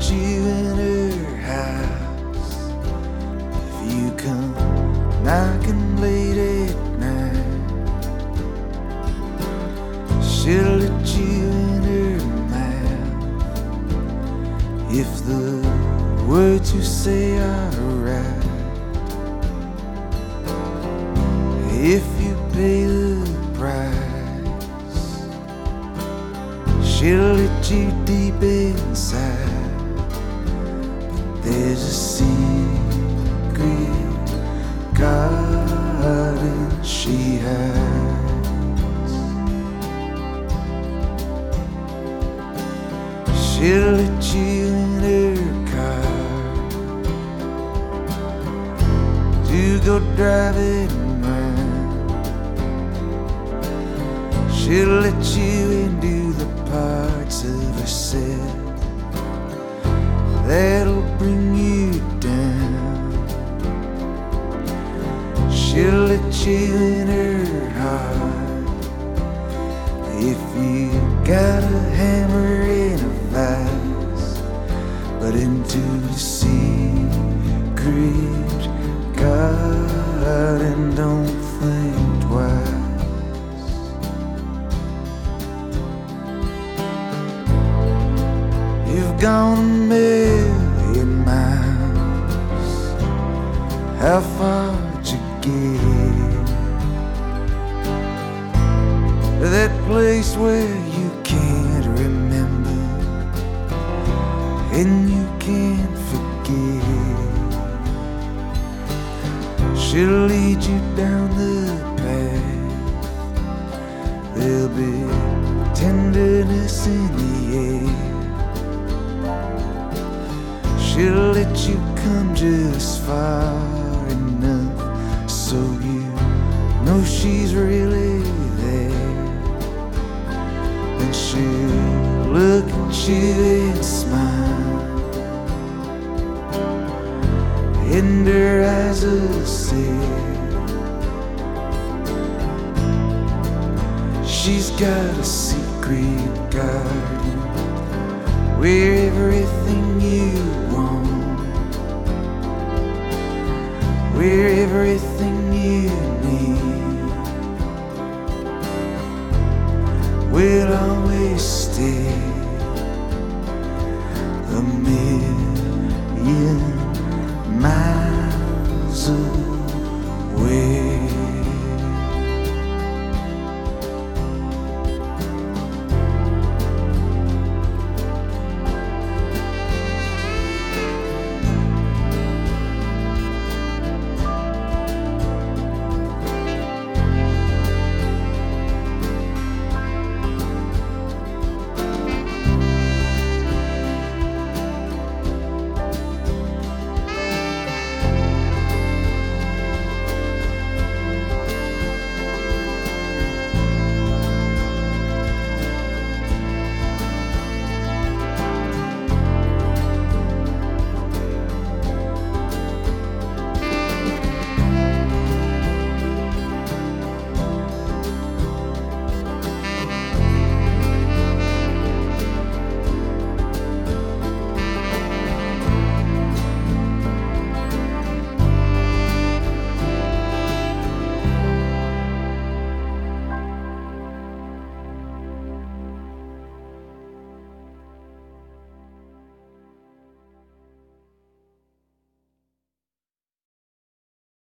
put you in her house. If you come knocking late at night, she'll let you in her mouth. If the words you say are right, if you pay the price. She'll let you deep inside there's a secret garden she hides. She'll let you in her car to go driving. She'll let you into the parts of herself bring you down. She'll let you in her heart if you got a hammer and a vise, but into the secret garden, don't think twice. You've gone a How far'd you get? That place where you can't remember and you can't forget. She'll lead you down the path. There'll be tenderness in the air. She'll let you come just far so you know she's really there. Then she'll look at you and smile. And her eyes will say, She's got a secret garden where everything you We're everything you need. We'll always stay